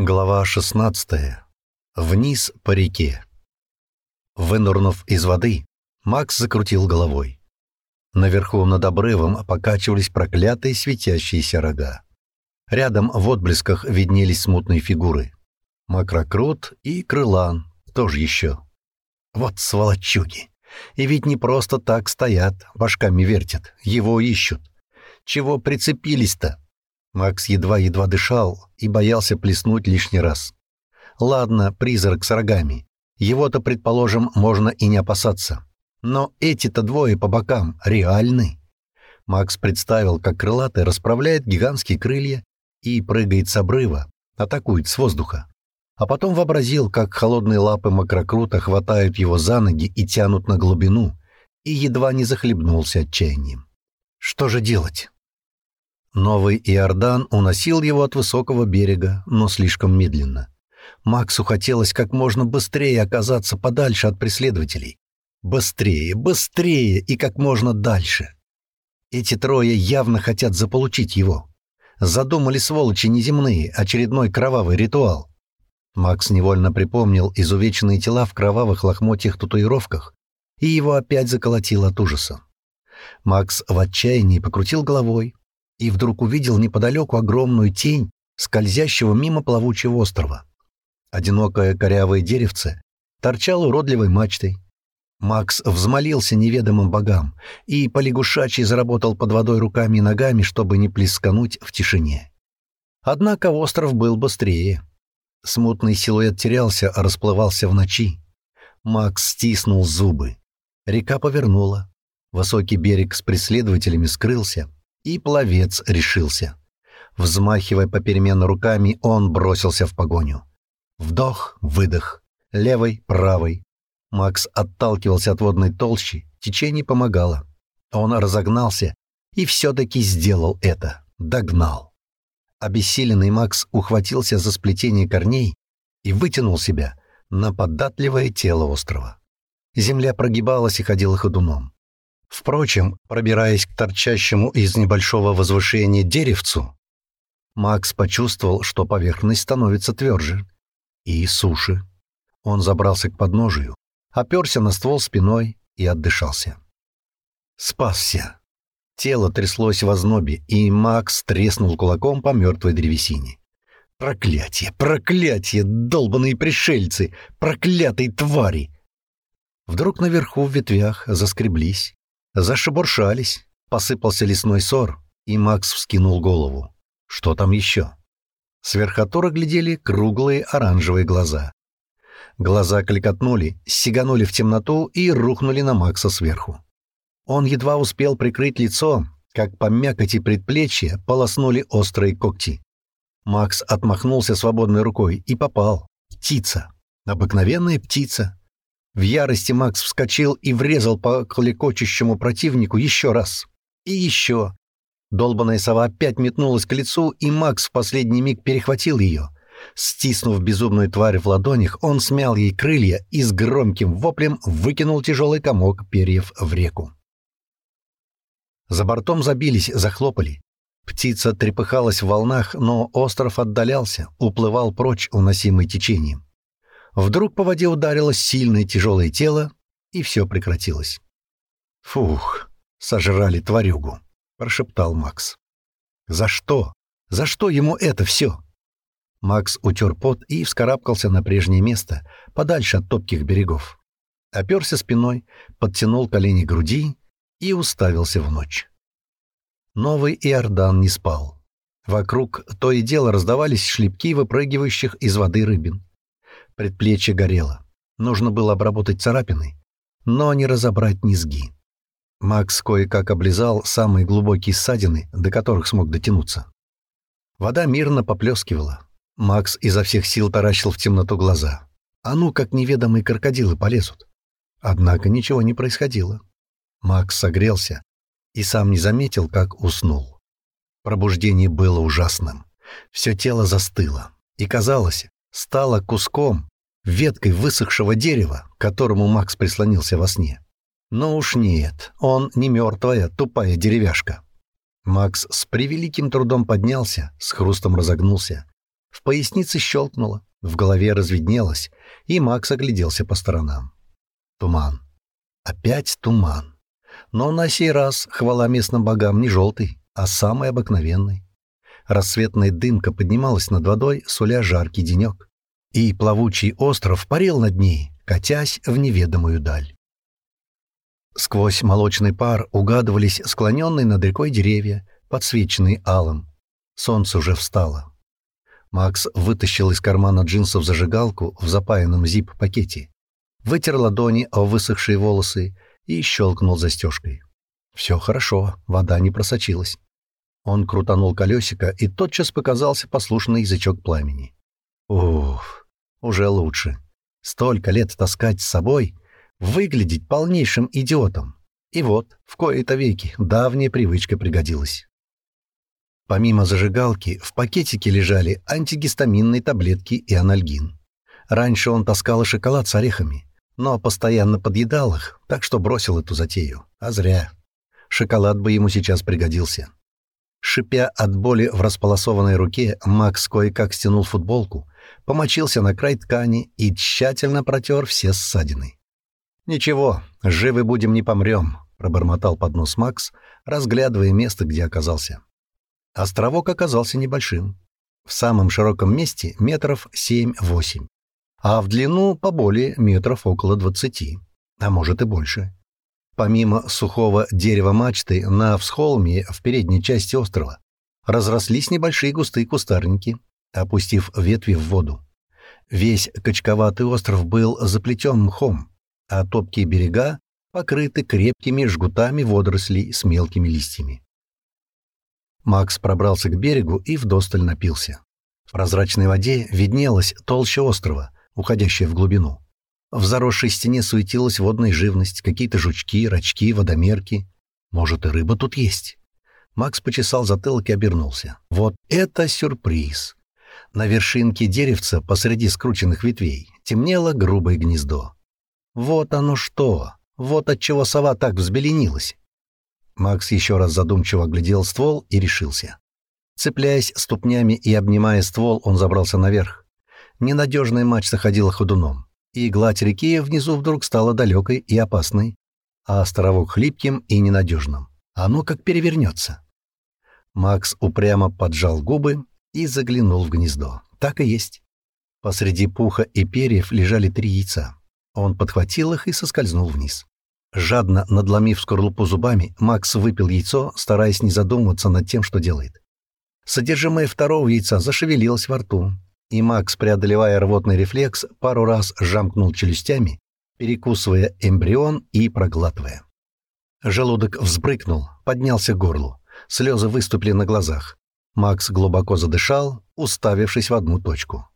Глава 16. Вниз по реке. Вынурнув из воды, Макс закрутил головой. Наверху над обрывом покачивались проклятые светящиеся рога. Рядом в отблесках виднелись смутные фигуры. Макрокрут и Крылан тоже еще. Вот сволочуги! И ведь не просто так стоят, башками вертят, его ищут. Чего прицепились-то? Макс едва-едва дышал и боялся плеснуть лишний раз. Ладно, призрак с рогами. Его-то, предположим, можно и не опасаться. Но эти-то двое по бокам реальны. Макс представил, как крылатый расправляет гигантские крылья и прыгает с обрыва, атакует с воздуха. А потом вообразил, как холодные лапы макрокрута хватают его за ноги и тянут на глубину, и едва не захлебнулся отчаянием. Что же делать? Новый Иордан уносил его от высокого берега, но слишком медленно. Максу хотелось как можно быстрее оказаться подальше от преследователей. Быстрее, быстрее и как можно дальше. Эти трое явно хотят заполучить его. Задумали сволочи неземные, очередной кровавый ритуал. Макс невольно припомнил изувеченные тела в кровавых лохмотьях татуировках, и его опять заколотило от ужаса. Макс в отчаянии покрутил головой, и вдруг увидел неподалеку огромную тень, скользящего мимо плавучего острова. Одинокое корявое деревце торчало уродливой мачтой. Макс взмолился неведомым богам и полигушачий заработал под водой руками и ногами, чтобы не плескануть в тишине. Однако остров был быстрее. Смутный силуэт терялся, а расплывался в ночи. Макс стиснул зубы. Река повернула. Высокий берег с преследователями скрылся и пловец решился. Взмахивая попеременно руками, он бросился в погоню. Вдох, выдох, левый, правый. Макс отталкивался от водной толщи, течение помогало. Он разогнался и все-таки сделал это, догнал. Обессиленный Макс ухватился за сплетение корней и вытянул себя на податливое тело острова. Земля прогибалась и ходила ходуном. Впрочем, пробираясь к торчащему из небольшого возвышения деревцу, Макс почувствовал, что поверхность становится тверже и суше. Он забрался к подножию, оперся на ствол спиной и отдышался. Спасся. Тело тряслось в ознобе, и Макс треснул кулаком по мертвой древесине. «Проклятие! Проклятие! долбаные пришельцы! Проклятые твари!» Вдруг наверху в ветвях заскреблись, Зашебуршались, посыпался лесной сор, и Макс вскинул голову. Что там еще? Сверхотора глядели круглые оранжевые глаза. Глаза кликотнули, сиганули в темноту и рухнули на Макса сверху. Он едва успел прикрыть лицо, как по мякоти предплечья полоснули острые когти. Макс отмахнулся свободной рукой и попал. Птица. Обыкновенная птица. В ярости Макс вскочил и врезал по клекочущему противнику еще раз. И еще. Долбаная сова опять метнулась к лицу, и Макс в последний миг перехватил ее. Стиснув безумную тварь в ладонях, он смял ей крылья и с громким воплем выкинул тяжелый комок перьев в реку. За бортом забились, захлопали. Птица трепыхалась в волнах, но остров отдалялся, уплывал прочь, уносимый течением. Вдруг по воде ударило сильное тяжелое тело, и все прекратилось. «Фух, сожрали тварюгу», — прошептал Макс. «За что? За что ему это все?» Макс утер пот и вскарабкался на прежнее место, подальше от топких берегов. Оперся спиной, подтянул колени к груди и уставился в ночь. Новый Иордан не спал. Вокруг то и дело раздавались шлепки выпрыгивающих из воды рыбин. Предплечье горело. Нужно было обработать царапины, но не разобрать низги. Макс кое-как облизал самые глубокие ссадины, до которых смог дотянуться. Вода мирно поплескивала. Макс изо всех сил таращил в темноту глаза. А ну, как неведомые крокодилы полезут. Однако ничего не происходило. Макс согрелся и сам не заметил, как уснул. Пробуждение было ужасным. Все тело застыло и, казалось, стало куском, веткой высохшего дерева, к которому Макс прислонился во сне. Но уж нет, он не мертвая, тупая деревяшка. Макс с превеликим трудом поднялся, с хрустом разогнулся. В пояснице щелкнуло, в голове разведнелось, и Макс огляделся по сторонам. Туман. Опять туман. Но на сей раз, хвала местным богам, не желтый, а самый обыкновенный. Рассветная дымка поднималась над водой, суля жаркий денек и плавучий остров парил над ней, катясь в неведомую даль. Сквозь молочный пар угадывались склоненные над рекой деревья, подсвеченные алым. Солнце уже встало. Макс вытащил из кармана джинсов зажигалку в запаянном зип-пакете, вытер ладони о высохшие волосы и щелкнул застежкой. Все хорошо, вода не просочилась. Он крутанул колесико, и тотчас показался послушный язычок пламени. Уф! Уже лучше. Столько лет таскать с собой, выглядеть полнейшим идиотом. И вот, в кои-то веки, давняя привычка пригодилась. Помимо зажигалки, в пакетике лежали антигистаминные таблетки и анальгин. Раньше он таскал и шоколад с орехами, но постоянно подъедал их, так что бросил эту затею. А зря. Шоколад бы ему сейчас пригодился. Шипя от боли в располосованной руке, Макс кое-как стянул футболку, помочился на край ткани и тщательно протер все ссадины. «Ничего, живы будем, не помрем», — пробормотал под нос Макс, разглядывая место, где оказался. Островок оказался небольшим. В самом широком месте метров 7-8, а в длину поболее метров около 20, а может и больше. Помимо сухого дерева мачты на всхолме в передней части острова разрослись небольшие густые кустарники, опустив ветви в воду. Весь качковатый остров был заплетен мхом, а топкие берега покрыты крепкими жгутами водорослей с мелкими листьями. Макс пробрался к берегу и вдосталь напился. В прозрачной воде виднелась толща острова, уходящая в глубину. В заросшей стене суетилась водная живность, какие-то жучки, рачки, водомерки. Может, и рыба тут есть. Макс почесал затылок и обернулся. Вот это сюрприз! На вершинке деревца посреди скрученных ветвей темнело грубое гнездо. Вот оно что! Вот от чего сова так взбеленилась! Макс еще раз задумчиво оглядел ствол и решился. Цепляясь ступнями и обнимая ствол, он забрался наверх. Ненадежный матч ходила ходуном, и гладь реки внизу вдруг стала далекой и опасной, а островок хлипким и ненадежным. Оно как перевернется. Макс упрямо поджал губы и заглянул в гнездо. Так и есть. Посреди пуха и перьев лежали три яйца. Он подхватил их и соскользнул вниз. Жадно надломив скорлупу зубами, Макс выпил яйцо, стараясь не задумываться над тем, что делает. Содержимое второго яйца зашевелилось во рту, и Макс, преодолевая рвотный рефлекс, пару раз жамкнул челюстями, перекусывая эмбрион и проглатывая. Желудок взбрыкнул, поднялся к горлу. Слезы выступили на глазах. Макс глубоко задышал, уставившись в одну точку.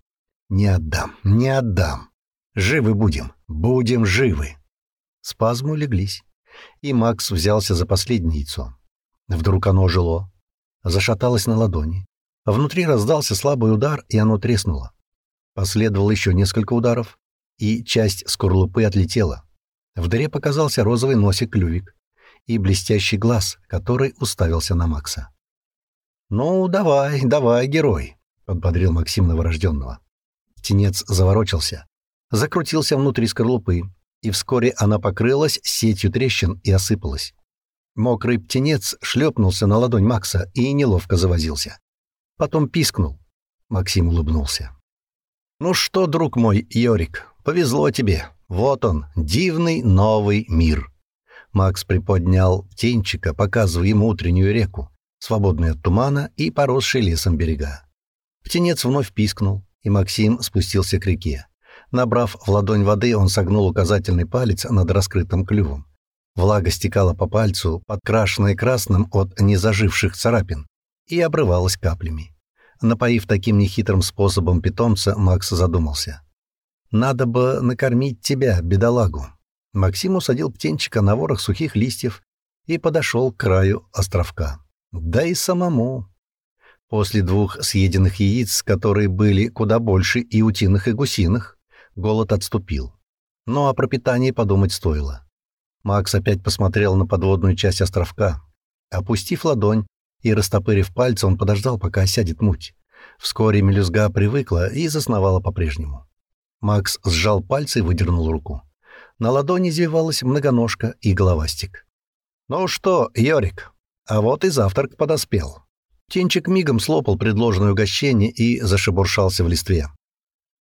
«Не отдам, не отдам. Живы будем, будем живы». Спазмы леглись, и Макс взялся за последнее яйцо. Вдруг оно жило, зашаталось на ладони. Внутри раздался слабый удар, и оно треснуло. Последовало еще несколько ударов, и часть скорлупы отлетела. В дыре показался розовый носик клювик и блестящий глаз, который уставился на Макса. «Ну, давай, давай, герой», — подбодрил Максим новорожденного. Тенец заворочился, закрутился внутри скорлупы, и вскоре она покрылась сетью трещин и осыпалась. Мокрый птенец шлепнулся на ладонь Макса и неловко завозился. Потом пискнул. Максим улыбнулся. «Ну что, друг мой, Йорик, повезло тебе. Вот он, дивный новый мир». Макс приподнял тенчика, показывая ему утреннюю реку свободные от тумана и поросшие лесом берега. Птенец вновь пискнул, и Максим спустился к реке. Набрав в ладонь воды, он согнул указательный палец над раскрытым клювом. Влага стекала по пальцу, подкрашенная красным от незаживших царапин, и обрывалась каплями. Напоив таким нехитрым способом питомца, Макс задумался. «Надо бы накормить тебя, бедолагу». Максим усадил птенчика на ворох сухих листьев и подошел к краю островка да и самому. После двух съеденных яиц, которые были куда больше и утиных, и гусиных, голод отступил. Но о пропитании подумать стоило. Макс опять посмотрел на подводную часть островка. Опустив ладонь и растопырив пальцы, он подождал, пока осядет муть. Вскоре мелюзга привыкла и засновала по-прежнему. Макс сжал пальцы и выдернул руку. На ладони извивалась многоножка и головастик. «Ну что, Йорик, а вот и завтрак подоспел. Тенчик мигом слопал предложенное угощение и зашебуршался в листве.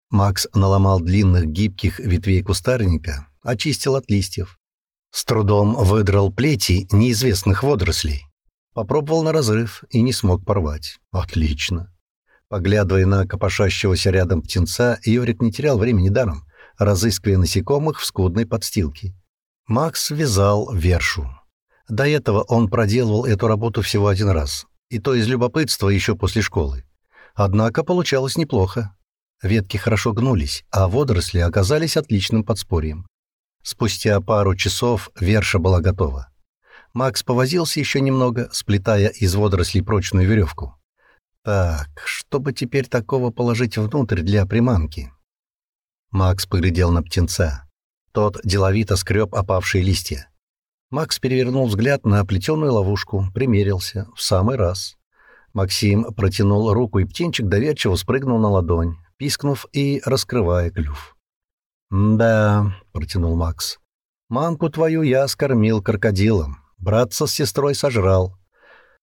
Макс наломал длинных гибких ветвей кустарника, очистил от листьев. С трудом выдрал плети неизвестных водорослей. Попробовал на разрыв и не смог порвать. Отлично. Поглядывая на копошащегося рядом птенца, Юрик не терял времени даром, разыскивая насекомых в скудной подстилке. Макс вязал вершу. До этого он проделывал эту работу всего один раз, и то из любопытства еще после школы. Однако получалось неплохо. Ветки хорошо гнулись, а водоросли оказались отличным подспорьем. Спустя пару часов верша была готова. Макс повозился еще немного, сплетая из водорослей прочную веревку. «Так, что бы теперь такого положить внутрь для приманки?» Макс поглядел на птенца. Тот деловито скреб опавшие листья. Макс перевернул взгляд на оплетенную ловушку, примерился, в самый раз. Максим протянул руку, и птенчик доверчиво спрыгнул на ладонь, пискнув и раскрывая клюв. «Да», — протянул Макс, — «мамку твою я скормил крокодилом, братца с сестрой сожрал.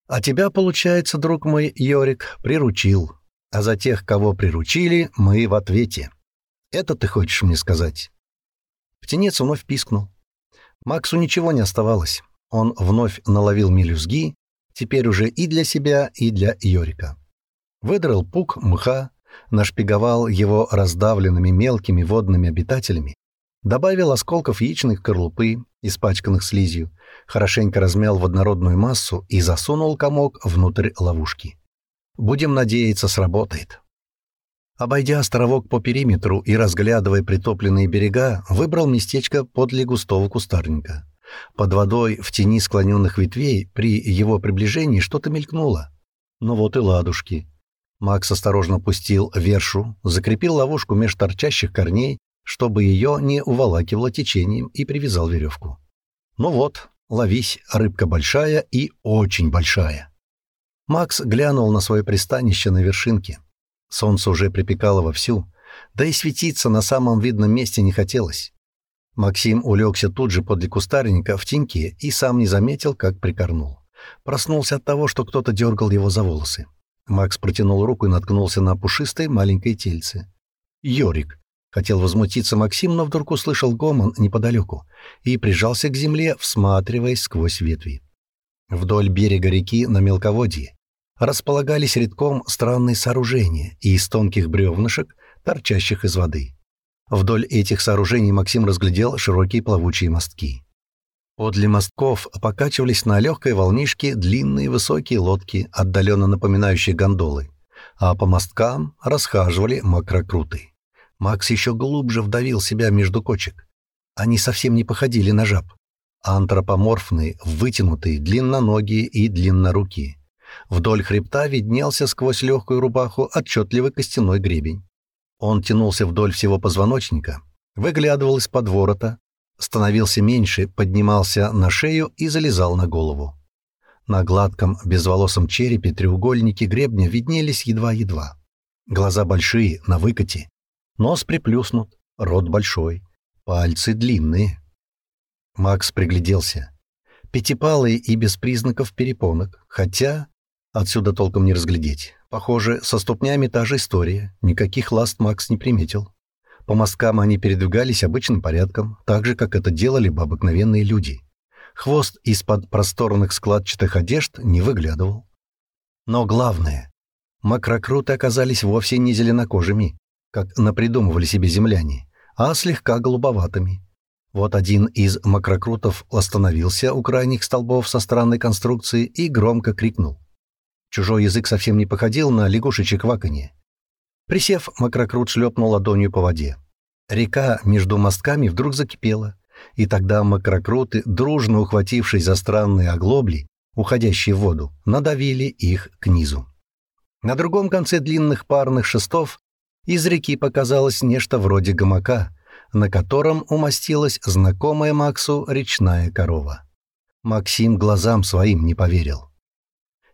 А тебя, получается, друг мой, Йорик, приручил. А за тех, кого приручили, мы в ответе. Это ты хочешь мне сказать?» Птенец вновь пискнул. Максу ничего не оставалось. Он вновь наловил мелюзги, теперь уже и для себя, и для Йорика. Выдрал пук мха, нашпиговал его раздавленными мелкими водными обитателями, добавил осколков яичных корлупы, испачканных слизью, хорошенько размял в однородную массу и засунул комок внутрь ловушки. «Будем надеяться, сработает». Обойдя островок по периметру и разглядывая притопленные берега, выбрал местечко подле густого кустарника. Под водой, в тени склоненных ветвей, при его приближении что-то мелькнуло. Ну вот и ладушки. Макс осторожно пустил вершу, закрепил ловушку меж торчащих корней, чтобы ее не уволакивало течением, и привязал веревку. Ну вот, ловись, рыбка большая и очень большая. Макс глянул на свое пристанище на вершинке. Солнце уже припекало вовсю, да и светиться на самом видном месте не хотелось. Максим улегся тут же подле кустарника в теньке и сам не заметил, как прикорнул. Проснулся от того, что кто-то дергал его за волосы. Макс протянул руку и наткнулся на пушистое маленькое тельце. «Йорик!» — хотел возмутиться Максим, но вдруг услышал гомон неподалеку и прижался к земле, всматриваясь сквозь ветви. Вдоль берега реки на мелководье располагались рядком странные сооружения и из тонких бревнышек, торчащих из воды. Вдоль этих сооружений Максим разглядел широкие плавучие мостки. Подле мостков покачивались на легкой волнишке длинные высокие лодки, отдаленно напоминающие гондолы, а по мосткам расхаживали макрокруты. Макс еще глубже вдавил себя между кочек. Они совсем не походили на жаб. Антропоморфные, вытянутые, длинноногие и длиннорукие. Вдоль хребта виднелся сквозь легкую рубаху отчетливый костяной гребень. Он тянулся вдоль всего позвоночника, выглядывал из-под ворота, становился меньше, поднимался на шею и залезал на голову. На гладком, безволосом черепе треугольники гребня виднелись едва-едва. Глаза большие, на выкате. Нос приплюснут, рот большой, пальцы длинные. Макс пригляделся. Пятипалые и без признаков перепонок, хотя Отсюда толком не разглядеть. Похоже, со ступнями та же история. Никаких ласт Макс не приметил. По мосткам они передвигались обычным порядком, так же, как это делали бы обыкновенные люди. Хвост из-под просторных складчатых одежд не выглядывал. Но главное, макрокруты оказались вовсе не зеленокожими, как напридумывали себе земляне, а слегка голубоватыми. Вот один из макрокрутов остановился у крайних столбов со странной конструкции и громко крикнул. Чужой язык совсем не походил на лягушечье кваканье. Присев, Макрокрут шлепнул ладонью по воде. Река между мостками вдруг закипела, и тогда макрокруты, дружно ухватившись за странные оглобли, уходящие в воду, надавили их к низу. На другом конце длинных парных шестов из реки показалось нечто вроде гамака, на котором умостилась знакомая Максу речная корова. Максим глазам своим не поверил.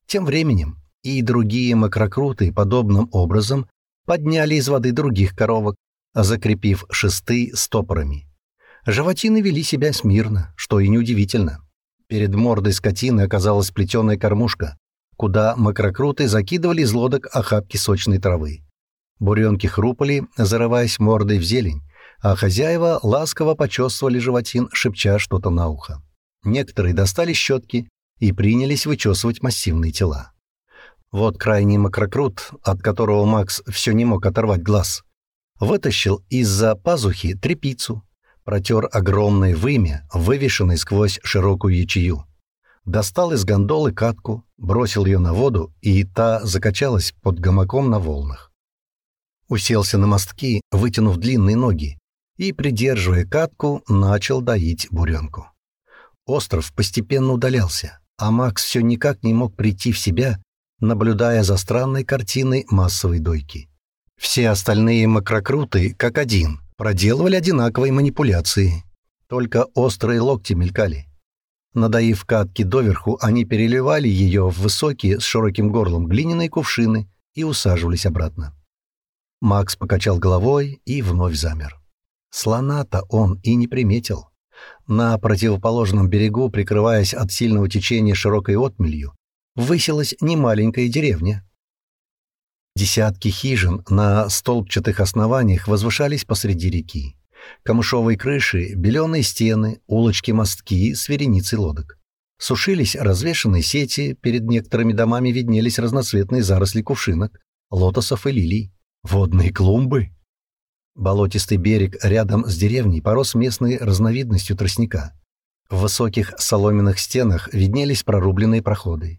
Тем временем и другие макрокруты подобным образом подняли из воды других коровок, закрепив шесты стопорами. Животины вели себя смирно, что и неудивительно. Перед мордой скотины оказалась плетеная кормушка, куда макрокруты закидывали из лодок охапки сочной травы. Буренки хрупали, зарываясь мордой в зелень, а хозяева ласково почесывали животин, шепча что-то на ухо. Некоторые достали щетки и принялись вычесывать массивные тела. Вот крайний макрокрут, от которого Макс все не мог оторвать глаз, вытащил из-за пазухи трепицу, протер огромное вымя, вывешенное сквозь широкую ячею. Достал из гондолы катку, бросил ее на воду, и та закачалась под гамаком на волнах. Уселся на мостки, вытянув длинные ноги, и, придерживая катку, начал доить буренку. Остров постепенно удалялся а Макс все никак не мог прийти в себя, наблюдая за странной картиной массовой дойки. Все остальные макрокруты, как один, проделывали одинаковые манипуляции. Только острые локти мелькали. Надоив катки доверху, они переливали ее в высокие с широким горлом глиняные кувшины и усаживались обратно. Макс покачал головой и вновь замер. Слона-то он и не приметил. На противоположном берегу, прикрываясь от сильного течения широкой отмелью, высилась немаленькая деревня. Десятки хижин на столбчатых основаниях возвышались посреди реки. Камышовые крыши, беленые стены, улочки-мостки с вереницей лодок. Сушились развешанные сети, перед некоторыми домами виднелись разноцветные заросли кувшинок, лотосов и лилий. Водные клумбы Болотистый берег рядом с деревней порос местной разновидностью тростника. В высоких соломенных стенах виднелись прорубленные проходы.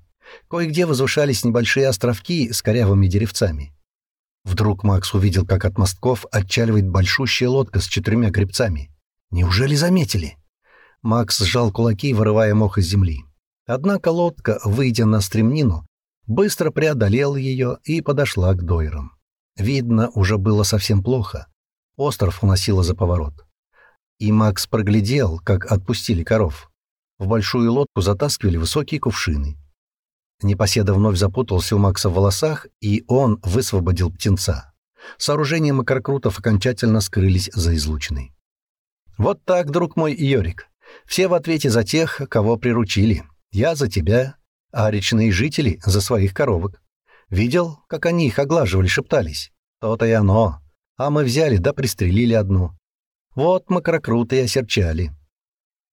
Кое-где возвышались небольшие островки с корявыми деревцами. Вдруг Макс увидел, как от мостков отчаливает большущая лодка с четырьмя гребцами. Неужели заметили? Макс сжал кулаки, вырывая мох из земли. Однако лодка, выйдя на стремнину, быстро преодолела ее и подошла к дойрам. Видно, уже было совсем плохо. Остров уносило за поворот. И Макс проглядел, как отпустили коров. В большую лодку затаскивали высокие кувшины. Непоседа вновь запутался у Макса в волосах, и он высвободил птенца. Сооружения макрокрутов окончательно скрылись за излучиной. «Вот так, друг мой Йорик. Все в ответе за тех, кого приручили. Я за тебя, а речные жители за своих коровок. Видел, как они их оглаживали, шептались? То-то и оно. А мы взяли да пристрелили одну. Вот макрокруты и осерчали.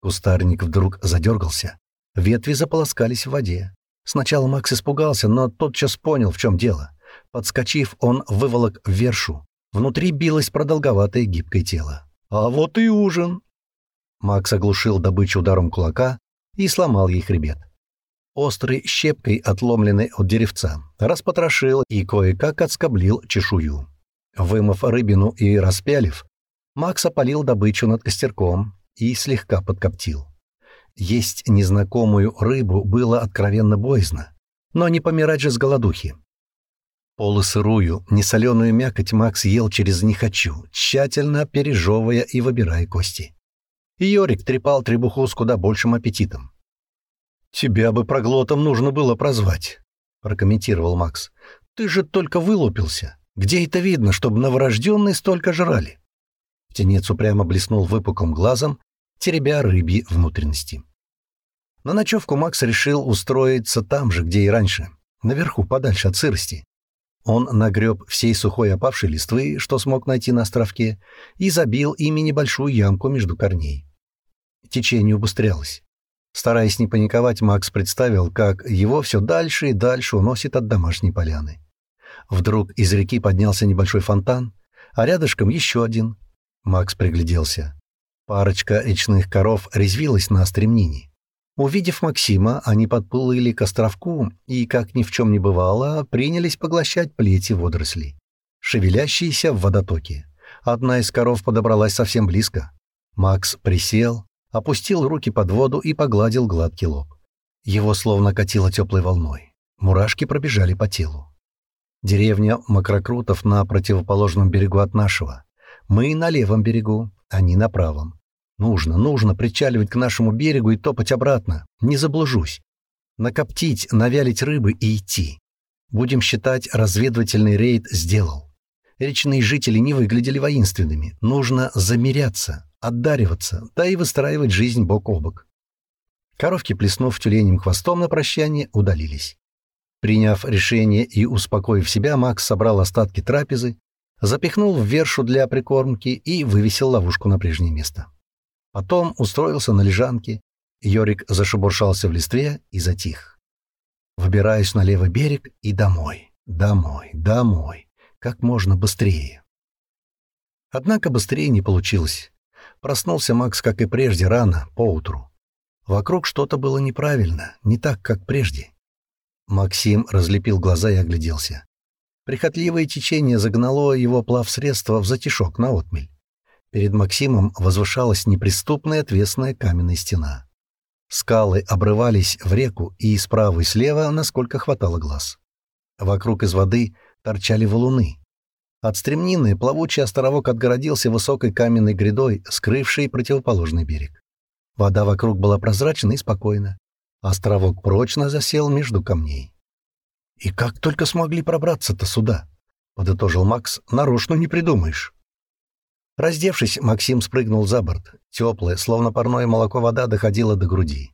Кустарник вдруг задергался. Ветви заполоскались в воде. Сначала Макс испугался, но тотчас понял, в чем дело. Подскочив, он выволок вершу. Внутри билось продолговатое гибкое тело. «А вот и ужин!» Макс оглушил добычу ударом кулака и сломал ей хребет. Острой щепкой, отломленной от деревца, распотрошил и кое-как отскоблил чешую. Вымыв рыбину и распялив, Макс опалил добычу над костерком и слегка подкоптил. Есть незнакомую рыбу было откровенно боязно, но не помирать же с голодухи. Полусырую, несоленую мякоть Макс ел через «не хочу», тщательно пережевывая и выбирая кости. Йорик трепал требуху с куда большим аппетитом. «Тебя бы проглотом нужно было прозвать», — прокомментировал Макс. «Ты же только вылупился. Где это видно, чтобы новорожденные столько жрали?» Птенец упрямо блеснул выпуклым глазом, теребя рыбьи внутренности. На ночевку Макс решил устроиться там же, где и раньше, наверху, подальше от сырости. Он нагреб всей сухой опавшей листвы, что смог найти на островке, и забил ими небольшую ямку между корней. Течение убыстрялось. Стараясь не паниковать, Макс представил, как его все дальше и дальше уносит от домашней поляны. Вдруг из реки поднялся небольшой фонтан, а рядышком еще один. Макс пригляделся. Парочка речных коров резвилась на стремнине. Увидев Максима, они подплыли к островку и, как ни в чем не бывало, принялись поглощать плети водорослей, шевелящиеся в водотоке. Одна из коров подобралась совсем близко. Макс присел, опустил руки под воду и погладил гладкий лоб. Его словно катило теплой волной. Мурашки пробежали по телу. Деревня Макрокрутов на противоположном берегу от нашего. Мы на левом берегу, а они на правом. Нужно, нужно причаливать к нашему берегу и топать обратно. Не заблужусь. Накоптить, навялить рыбы и идти. Будем считать, разведывательный рейд сделал. Речные жители не выглядели воинственными. Нужно замеряться, отдариваться, да и выстраивать жизнь бок о бок. Коровки, плеснув тюленем хвостом на прощание, удалились. Приняв решение и успокоив себя, Макс собрал остатки трапезы, запихнул в вершу для прикормки и вывесил ловушку на прежнее место. Потом устроился на лежанке, Йорик зашебуршался в листве и затих. «Выбираюсь на левый берег и домой, домой, домой, как можно быстрее». Однако быстрее не получилось. Проснулся Макс, как и прежде, рано, поутру. Вокруг что-то было неправильно, не так, как прежде. Максим разлепил глаза и огляделся. Прихотливое течение загнало его плавсредство в затишок на отмель. Перед Максимом возвышалась неприступная отвесная каменная стена. Скалы обрывались в реку и справа и слева, насколько хватало глаз. Вокруг из воды торчали валуны. От стремнины плавучий островок отгородился высокой каменной грядой, скрывшей противоположный берег. Вода вокруг была прозрачна и спокойна. Островок прочно засел между камней. «И как только смогли пробраться-то сюда?» — подытожил Макс. «Нарочно не придумаешь». Раздевшись, Максим спрыгнул за борт. Теплое, словно парное молоко вода доходила до груди.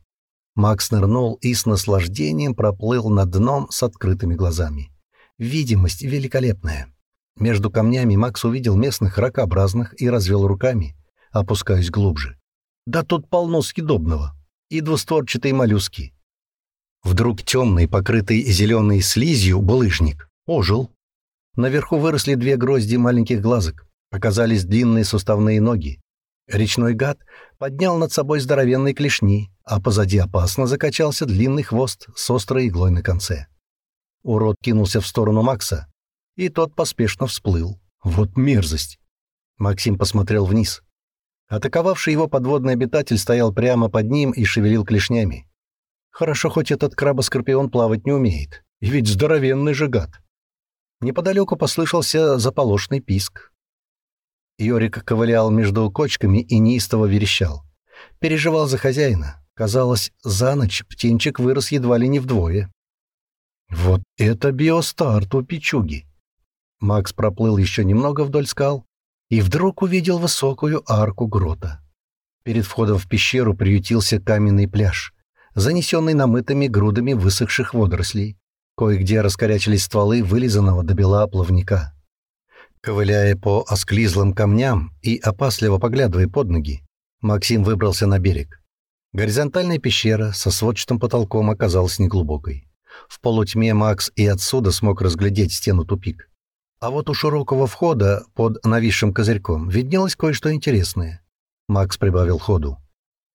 Макс нырнул и с наслаждением проплыл над дном с открытыми глазами. Видимость великолепная. Между камнями Макс увидел местных ракообразных и развел руками, опускаясь глубже. «Да тут полно съедобного!» и двустворчатые моллюски. Вдруг темный, покрытый зеленой слизью, булыжник ожил. Наверху выросли две грозди маленьких глазок, показались длинные суставные ноги. Речной гад поднял над собой здоровенные клешни, а позади опасно закачался длинный хвост с острой иглой на конце. Урод кинулся в сторону Макса, и тот поспешно всплыл. Вот мерзость! Максим посмотрел вниз. Атаковавший его подводный обитатель стоял прямо под ним и шевелил клешнями. Хорошо, хоть этот крабоскорпион плавать не умеет. И ведь здоровенный же гад. Неподалеку послышался заполошный писк. Йорик ковылял между кочками и неистово верещал. Переживал за хозяина. Казалось, за ночь птенчик вырос едва ли не вдвое. Вот это биостарт у печуги! Макс проплыл еще немного вдоль скал, и вдруг увидел высокую арку грота. Перед входом в пещеру приютился каменный пляж, занесенный намытыми грудами высохших водорослей. Кое-где раскорячились стволы вылизанного до бела плавника. Ковыляя по осклизлым камням и опасливо поглядывая под ноги, Максим выбрался на берег. Горизонтальная пещера со сводчатым потолком оказалась неглубокой. В полутьме Макс и отсюда смог разглядеть стену тупик. А вот у широкого входа под нависшим козырьком виднелось кое-что интересное. Макс прибавил ходу.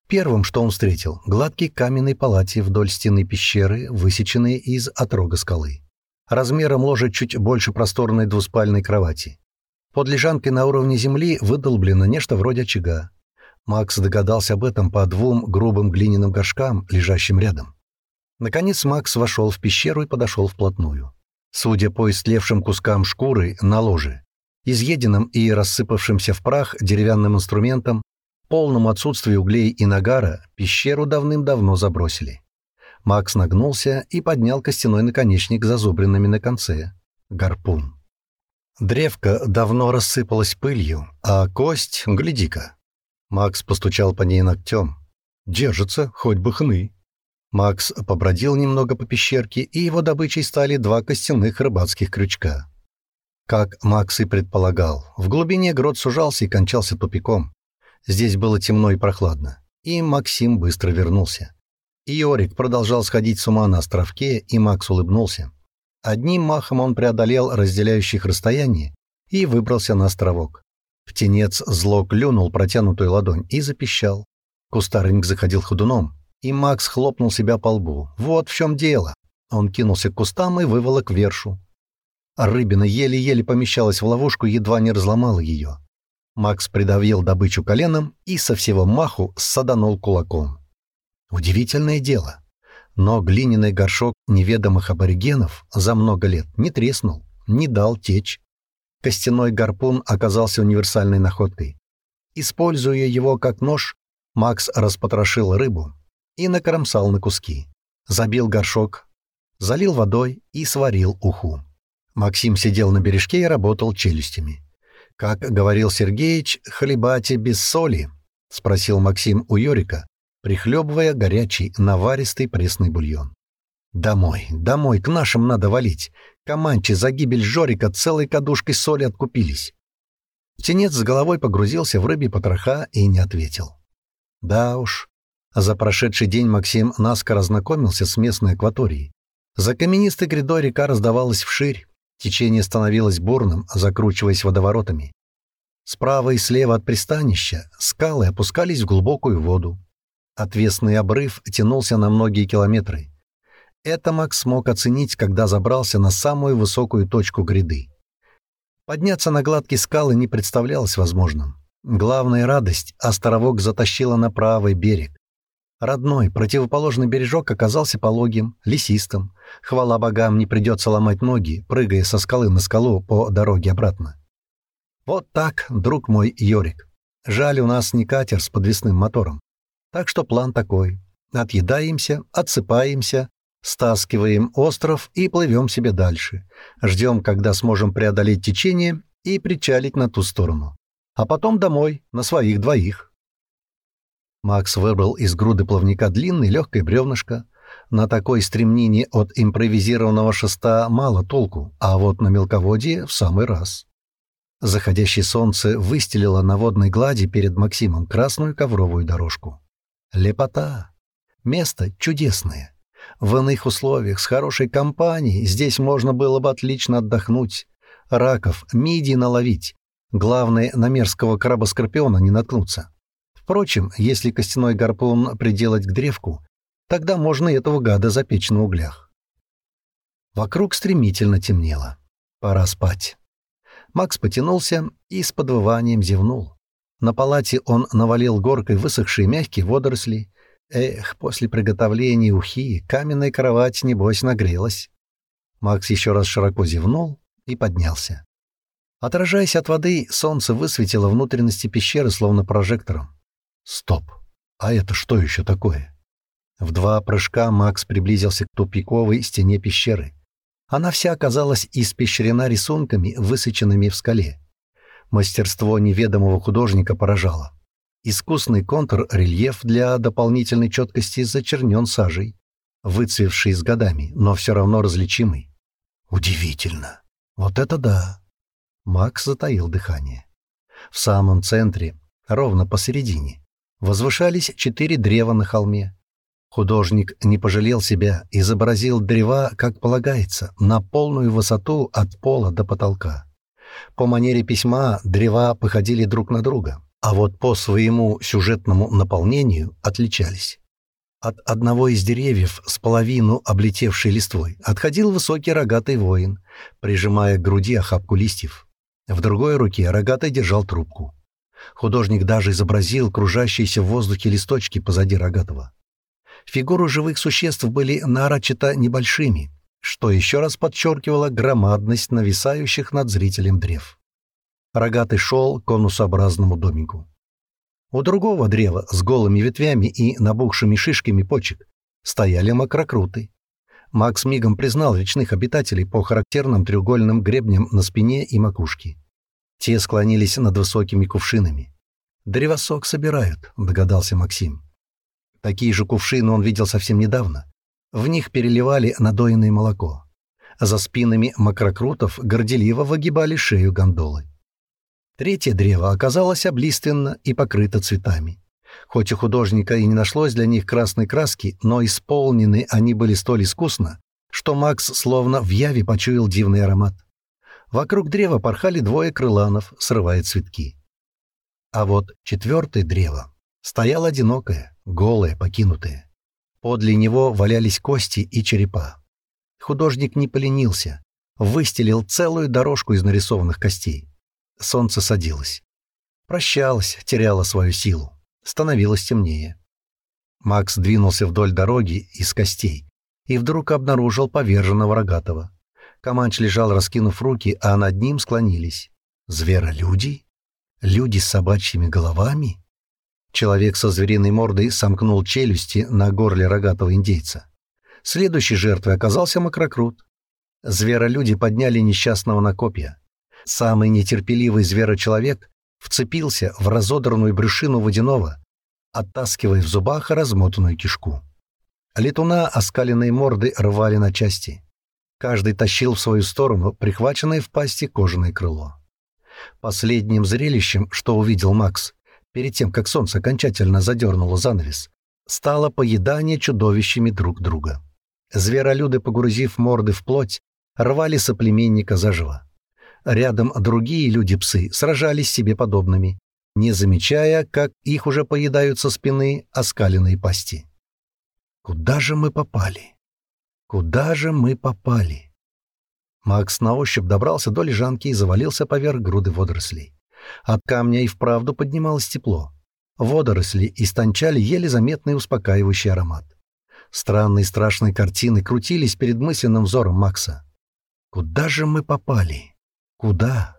Первым, что он встретил, гладкий каменный палати вдоль стены пещеры, высеченные из отрога скалы. Размером ложа чуть больше просторной двуспальной кровати. Под лежанкой на уровне земли выдолблено нечто вроде очага. Макс догадался об этом по двум грубым глиняным горшкам, лежащим рядом. Наконец Макс вошел в пещеру и подошел вплотную судя по истлевшим кускам шкуры на ложе, изъеденным и рассыпавшимся в прах деревянным инструментом, полному отсутствию углей и нагара, пещеру давным-давно забросили. Макс нагнулся и поднял костяной наконечник зазубринами на конце. Гарпун. Древко давно рассыпалось пылью, а кость, гляди-ка. Макс постучал по ней ногтем. «Держится, хоть бы хны!» Макс побродил немного по пещерке, и его добычей стали два костяных рыбацких крючка. Как Макс и предполагал, в глубине грот сужался и кончался тупиком. Здесь было темно и прохладно, и Максим быстро вернулся. Иорик продолжал сходить с ума на островке, и Макс улыбнулся. Одним махом он преодолел разделяющих расстояние и выбрался на островок. Птенец зло клюнул протянутую ладонь и запищал. Кустарник заходил ходуном. И Макс хлопнул себя по лбу. «Вот в чем дело!» Он кинулся к кустам и выволок вершу. Рыбина еле-еле помещалась в ловушку, едва не разломала ее. Макс придавил добычу коленом и со всего маху саданул кулаком. Удивительное дело. Но глиняный горшок неведомых аборигенов за много лет не треснул, не дал течь. Костяной гарпун оказался универсальной находкой. Используя его как нож, Макс распотрошил рыбу, и накромсал на куски. Забил горшок, залил водой и сварил уху. Максим сидел на бережке и работал челюстями. «Как говорил Сергеич, хлебати без соли?» — спросил Максим у Юрика, прихлебывая горячий, наваристый пресный бульон. «Домой, домой, к нашим надо валить. Команчи за гибель Жорика целой кадушкой соли откупились». Птенец с головой погрузился в рыбе потроха и не ответил. «Да уж, за прошедший день Максим наскоро знакомился с местной акваторией. За каменистой грядой река раздавалась вширь, течение становилось бурным, закручиваясь водоворотами. Справа и слева от пристанища скалы опускались в глубокую воду. Отвесный обрыв тянулся на многие километры. Это Макс смог оценить, когда забрался на самую высокую точку гряды. Подняться на гладкие скалы не представлялось возможным. Главная радость — островок затащила на правый берег, Родной, противоположный бережок оказался пологим, лесистым. Хвала богам, не придется ломать ноги, прыгая со скалы на скалу по дороге обратно. Вот так, друг мой Йорик. Жаль, у нас не катер с подвесным мотором. Так что план такой. Отъедаемся, отсыпаемся, стаскиваем остров и плывем себе дальше. Ждем, когда сможем преодолеть течение и причалить на ту сторону. А потом домой, на своих двоих. Макс выбрал из груды плавника длинный легкое бревнышко. На такой стремнине от импровизированного шеста мало толку, а вот на мелководье в самый раз. Заходящее солнце выстелило на водной глади перед Максимом красную ковровую дорожку. Лепота! Место чудесное. В иных условиях, с хорошей компанией, здесь можно было бы отлично отдохнуть. Раков, мидий наловить. Главное, на мерзкого краба-скорпиона не наткнуться. Впрочем, если костяной гарпун приделать к древку, тогда можно этого гада запечь на углях. Вокруг стремительно темнело. Пора спать. Макс потянулся и с подвыванием зевнул. На палате он навалил горкой высохшие мягкие водоросли. Эх, после приготовления ухи каменная кровать, небось, нагрелась. Макс еще раз широко зевнул и поднялся. Отражаясь от воды, солнце высветило внутренности пещеры словно прожектором. Стоп. А это что еще такое? В два прыжка Макс приблизился к тупиковой стене пещеры. Она вся оказалась испещрена рисунками, высеченными в скале. Мастерство неведомого художника поражало. Искусный контр-рельеф для дополнительной четкости зачернен сажей, выцвевший с годами, но все равно различимый. Удивительно. Вот это да. Макс затаил дыхание. В самом центре, ровно посередине, возвышались четыре древа на холме. Художник не пожалел себя, изобразил древа, как полагается, на полную высоту от пола до потолка. По манере письма древа походили друг на друга, а вот по своему сюжетному наполнению отличались. От одного из деревьев с половину облетевшей листвой отходил высокий рогатый воин, прижимая к груди охапку листьев. В другой руке рогатый держал трубку. Художник даже изобразил кружащиеся в воздухе листочки позади Рогатого. Фигуры живых существ были нарочито небольшими, что еще раз подчеркивало громадность нависающих над зрителем древ. Рогатый шел к конусообразному домику. У другого древа с голыми ветвями и набухшими шишками почек стояли макрокруты. Макс мигом признал речных обитателей по характерным треугольным гребням на спине и макушке. Те склонились над высокими кувшинами. «Древосок собирают», — догадался Максим. Такие же кувшины он видел совсем недавно. В них переливали надоенное молоко. За спинами макрокрутов горделиво выгибали шею гондолы. Третье древо оказалось облиственно и покрыто цветами. Хоть у художника и не нашлось для них красной краски, но исполнены они были столь искусно, что Макс словно в яве почуял дивный аромат. Вокруг древа порхали двое крыланов, срывая цветки. А вот четвертое древо стояло одинокое, голое, покинутое. Подле него валялись кости и черепа. Художник не поленился, выстелил целую дорожку из нарисованных костей. Солнце садилось. Прощалось, теряло свою силу. Становилось темнее. Макс двинулся вдоль дороги из костей и вдруг обнаружил поверженного рогатого. Команч лежал, раскинув руки, а над ним склонились. Зверолюди? Люди с собачьими головами? Человек со звериной мордой сомкнул челюсти на горле рогатого индейца. Следующей жертвой оказался макрокрут. Зверолюди подняли несчастного на копья. Самый нетерпеливый зверочеловек вцепился в разодранную брюшину водяного, оттаскивая в зубах размотанную кишку. Летуна оскаленные морды рвали на части. Каждый тащил в свою сторону прихваченное в пасти кожаное крыло. Последним зрелищем, что увидел Макс, перед тем, как солнце окончательно задернуло занавес, стало поедание чудовищами друг друга. Зверолюды, погрузив морды в плоть, рвали соплеменника заживо. Рядом другие люди-псы сражались себе подобными, не замечая, как их уже поедают со спины оскаленные пасти. «Куда же мы попали?» Куда же мы попали? Макс на ощупь добрался до лежанки и завалился поверх груды водорослей. От камня и вправду поднималось тепло. Водоросли истончали еле заметный успокаивающий аромат. Странные страшные картины крутились перед мысленным взором Макса. «Куда же мы попали? Куда?»